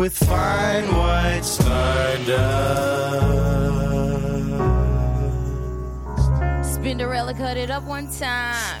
with fine white stardust. Spinderella cut it up one time.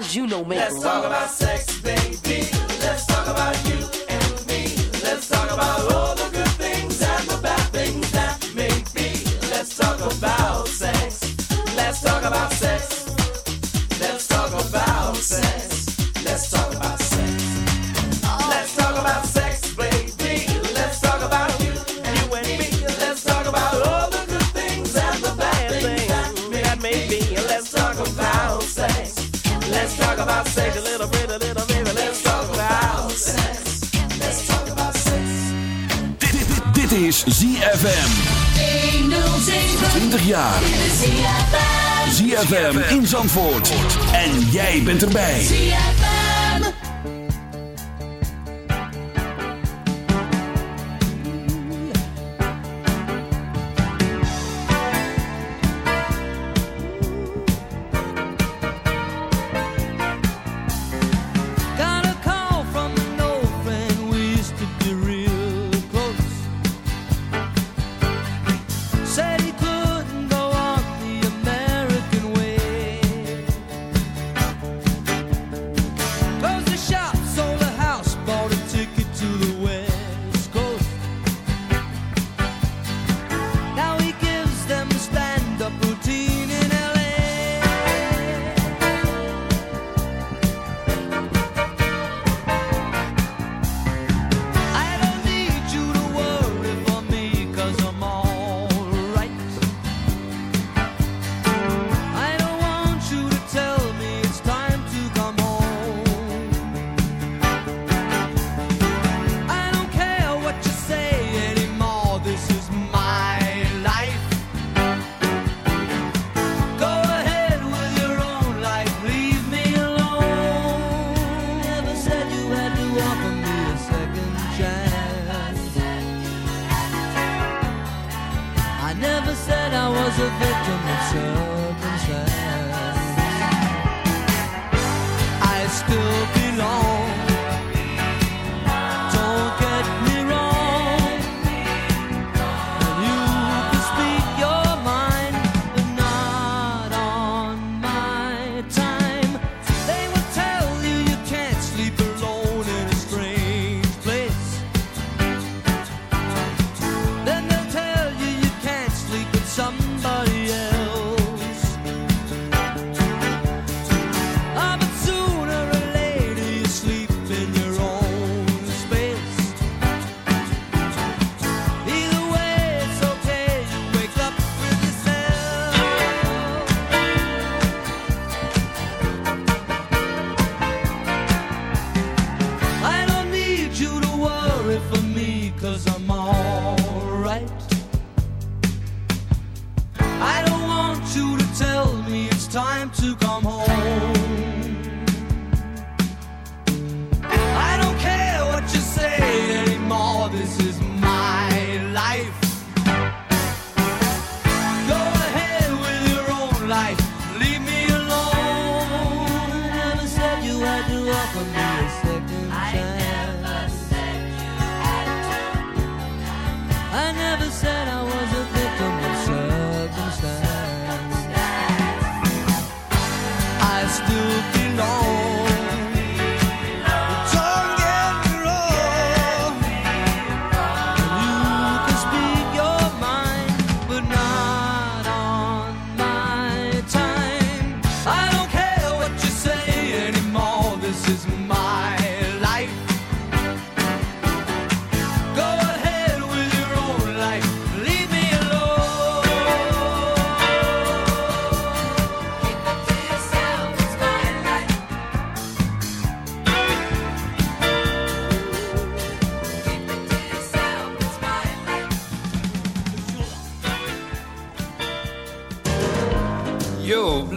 guys you know make Let's talk about sex, baby. Let's talk about you. jaar. ZFM in Zandvoort. En jij bent erbij. ZFM.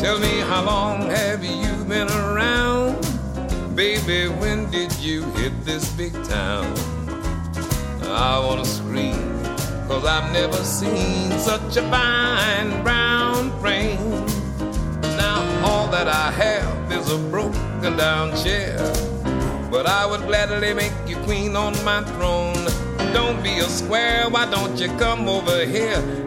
Tell me how long have you been around? Baby, when did you hit this big town? I wanna scream, cause I've never seen such a fine brown frame. Now all that I have is a broken down chair. But I would gladly make you queen on my throne. Don't be a square, why don't you come over here?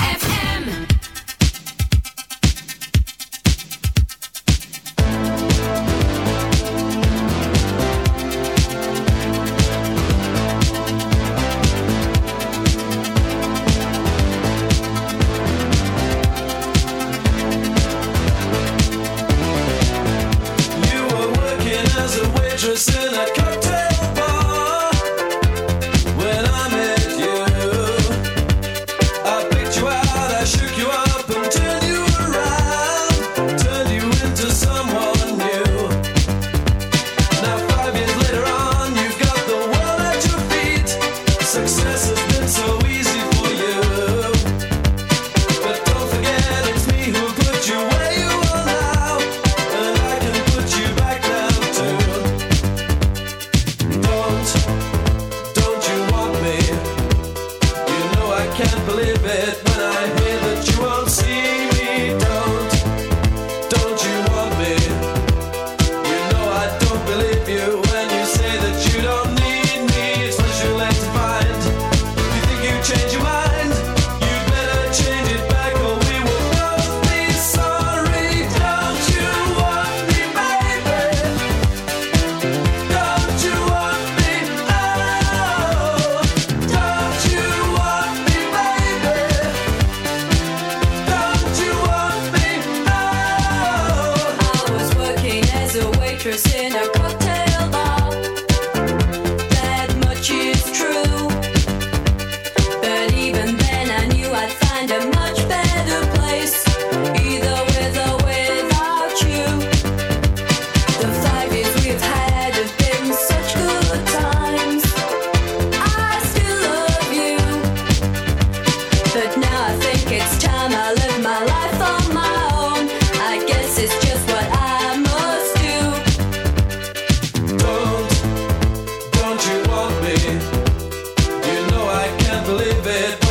believe it.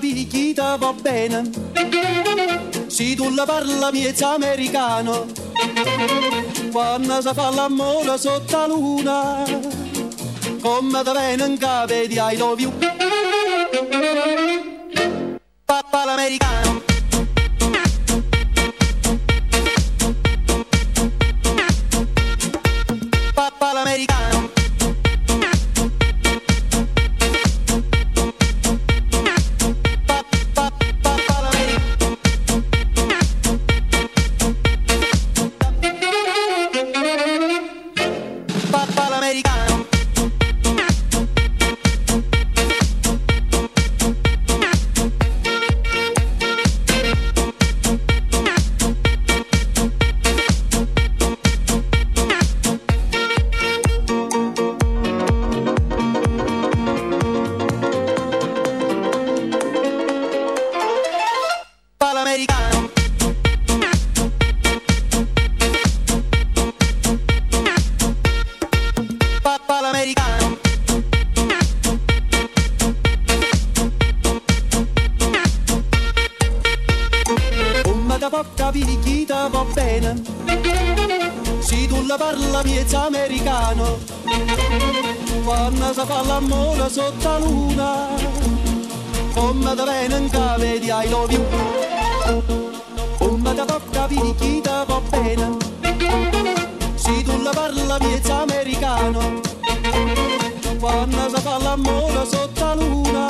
fichita va bene. Se tu la parla miezza americano, quando si fa l'amore sotto la luna, come te viene in cave di I love you. Papà l'americano. quando parla miezza americano, quando si fa l'amore sotto la luna, come da venga di ai lovi, come da tocca vini da va bene, se tu la parla miezza americano, quando si fa l'amore sotto la luna,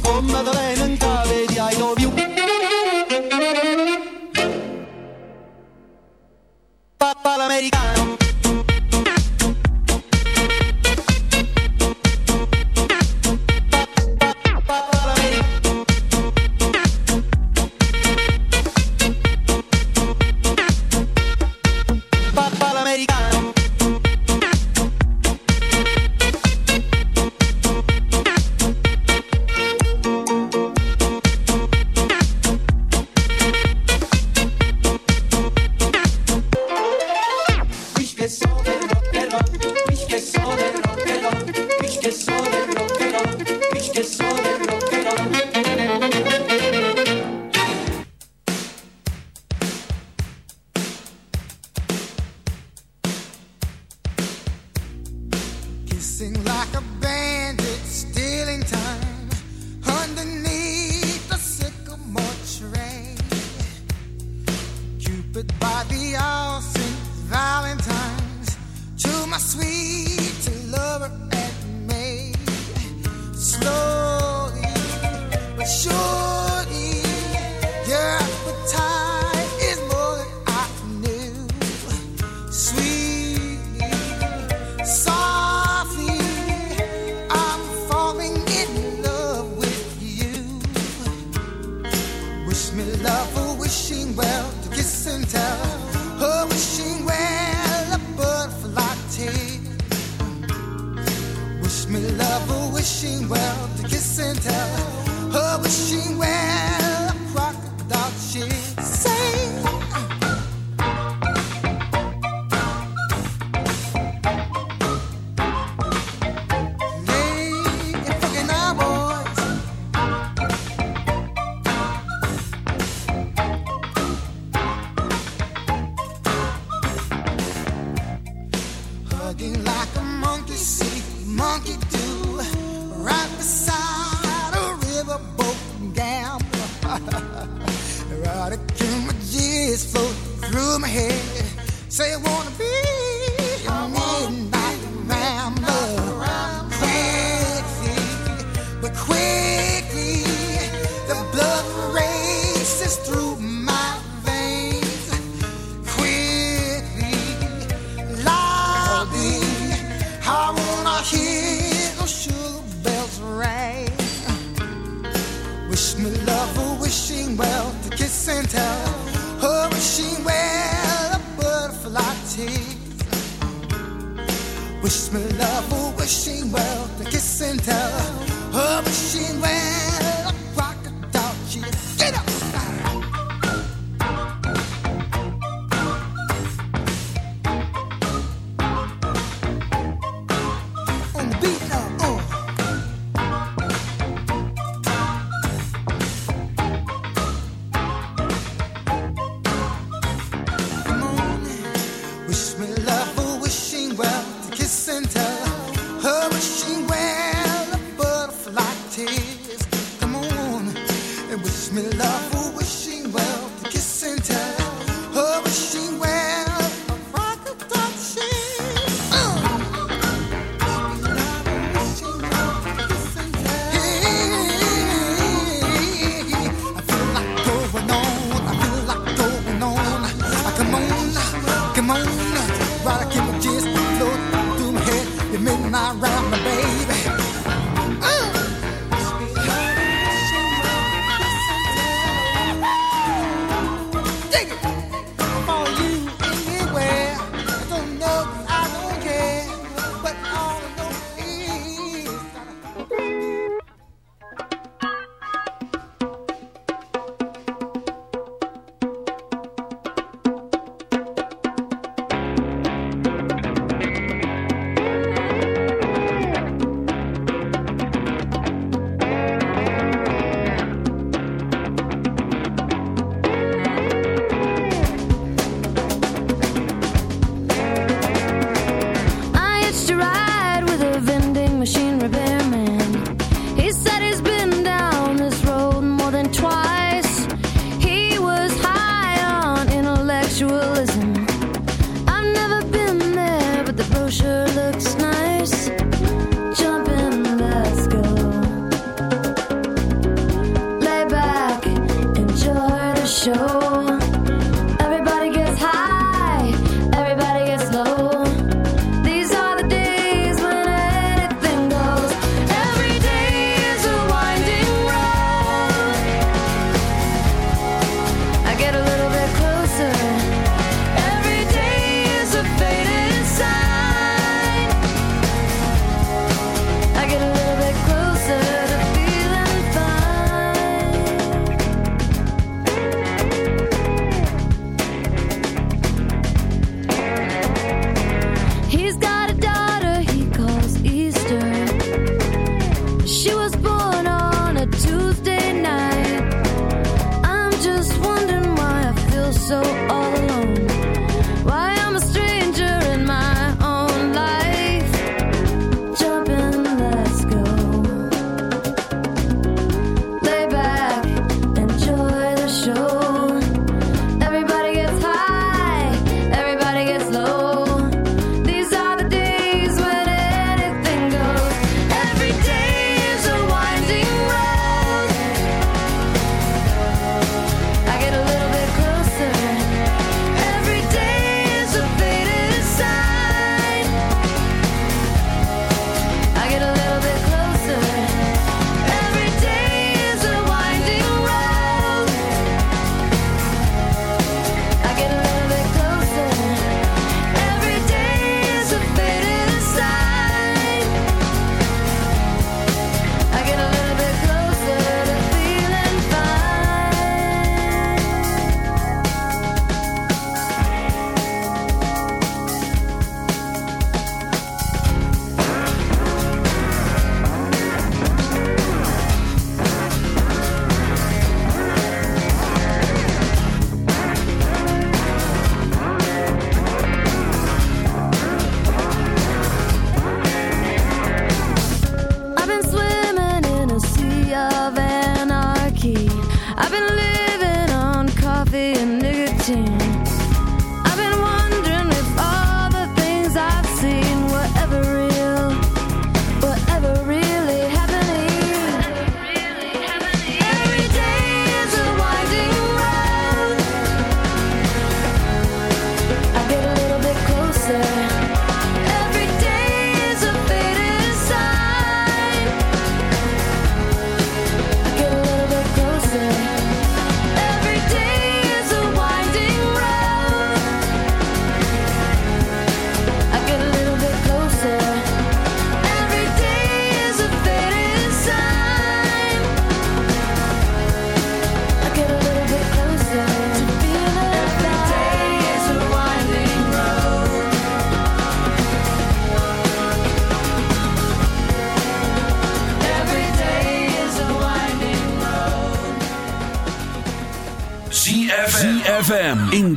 come da venga di ai lovi. pop all'americano tell.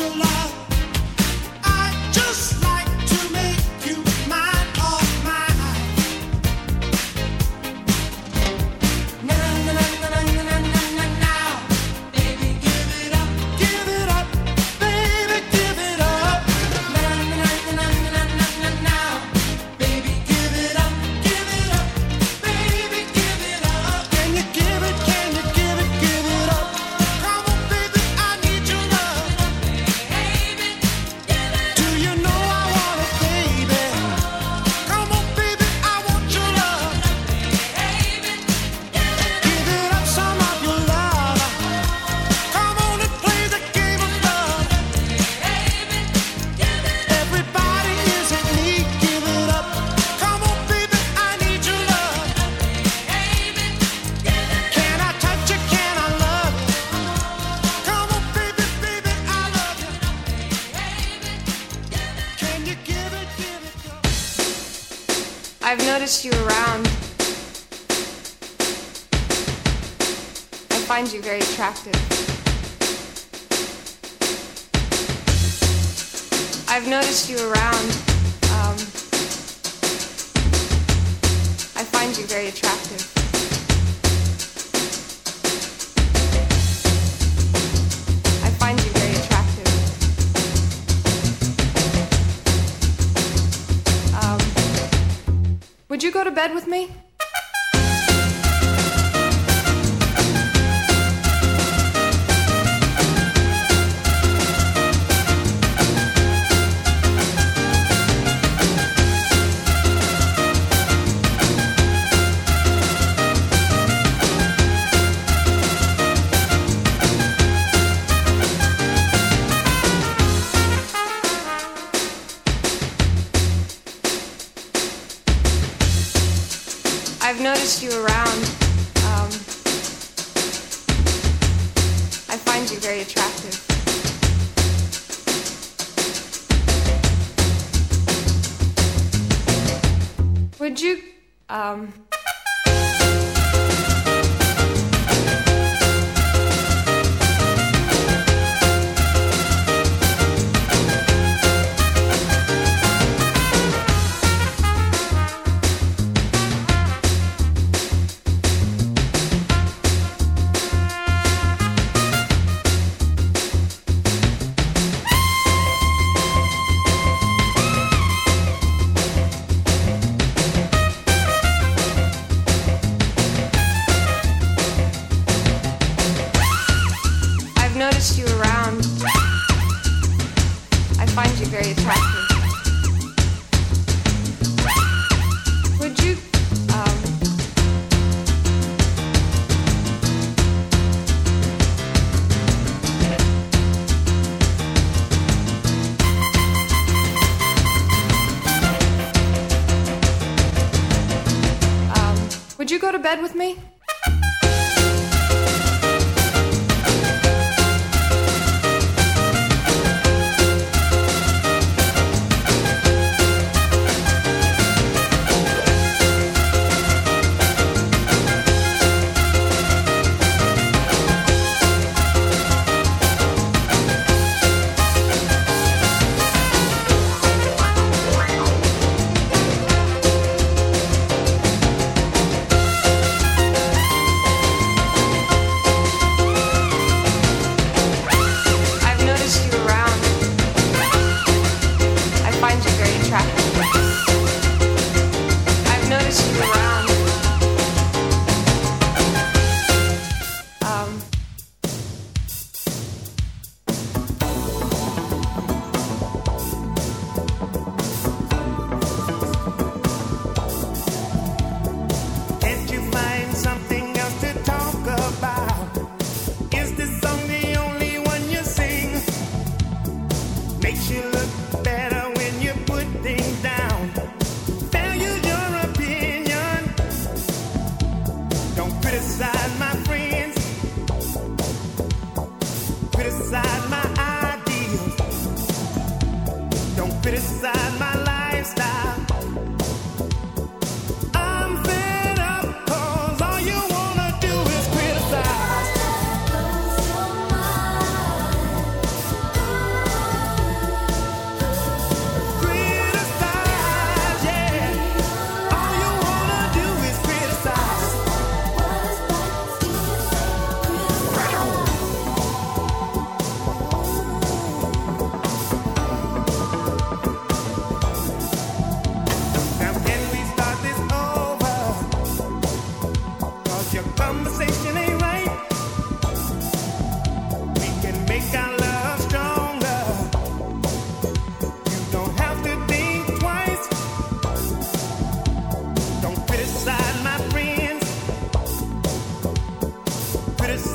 your life. bed with me?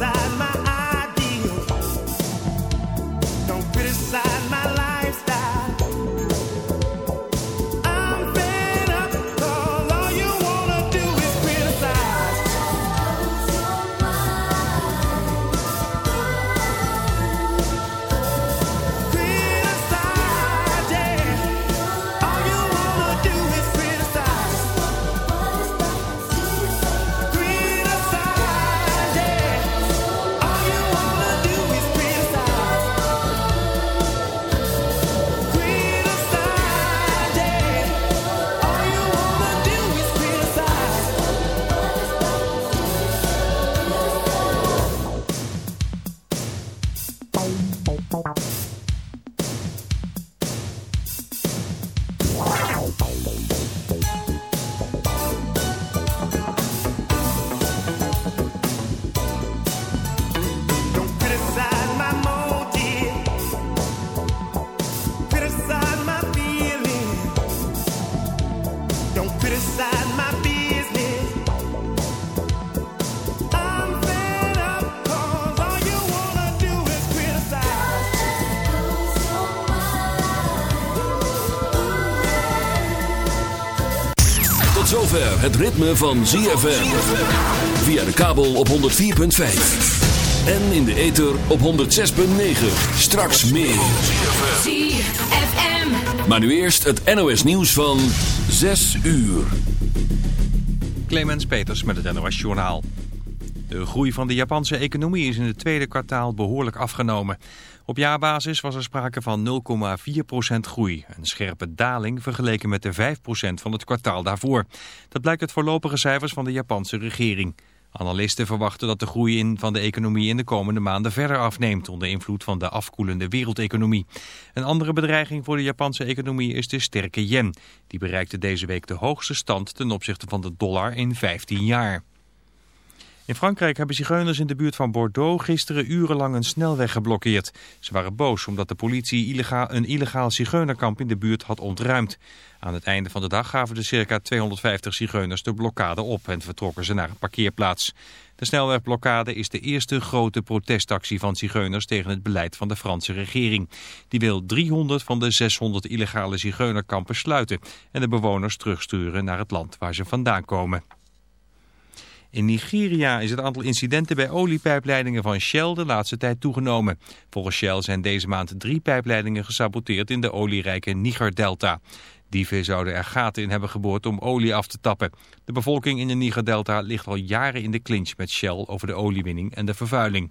inside my het ritme van ZFM. Via de kabel op 104.5. En in de ether op 106.9. Straks meer. ZFM. Maar nu eerst het NOS nieuws van 6 uur. Clemens Peters met het NOS Journaal. De groei van de Japanse economie is in het tweede kwartaal behoorlijk afgenomen... Op jaarbasis was er sprake van 0,4% groei, een scherpe daling vergeleken met de 5% van het kwartaal daarvoor. Dat blijkt uit voorlopige cijfers van de Japanse regering. Analisten verwachten dat de groei in van de economie in de komende maanden verder afneemt onder invloed van de afkoelende wereldeconomie. Een andere bedreiging voor de Japanse economie is de sterke yen. Die bereikte deze week de hoogste stand ten opzichte van de dollar in 15 jaar. In Frankrijk hebben zigeuners in de buurt van Bordeaux gisteren urenlang een snelweg geblokkeerd. Ze waren boos omdat de politie illegaal, een illegaal zigeunerkamp in de buurt had ontruimd. Aan het einde van de dag gaven de circa 250 zigeuners de blokkade op en vertrokken ze naar een parkeerplaats. De snelwegblokkade is de eerste grote protestactie van zigeuners tegen het beleid van de Franse regering. Die wil 300 van de 600 illegale zigeunerkampen sluiten en de bewoners terugsturen naar het land waar ze vandaan komen. In Nigeria is het aantal incidenten bij oliepijpleidingen van Shell de laatste tijd toegenomen. Volgens Shell zijn deze maand drie pijpleidingen gesaboteerd in de olierijke Niger-delta. Dieven zouden er gaten in hebben geboord om olie af te tappen. De bevolking in de Niger-delta ligt al jaren in de clinch met Shell over de oliewinning en de vervuiling.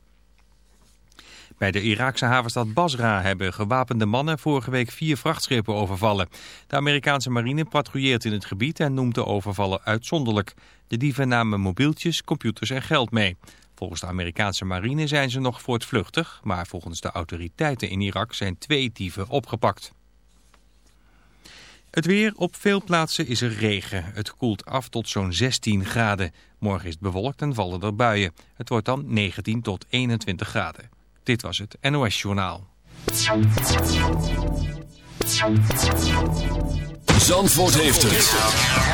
Bij de Iraakse havenstad Basra hebben gewapende mannen vorige week vier vrachtschepen overvallen. De Amerikaanse marine patrouilleert in het gebied en noemt de overvallen uitzonderlijk. De dieven namen mobieltjes, computers en geld mee. Volgens de Amerikaanse marine zijn ze nog voortvluchtig, maar volgens de autoriteiten in Irak zijn twee dieven opgepakt. Het weer, op veel plaatsen is er regen. Het koelt af tot zo'n 16 graden. Morgen is het bewolkt en vallen er buien. Het wordt dan 19 tot 21 graden. Dit was het NOS Journaal. Zandvoort heeft het.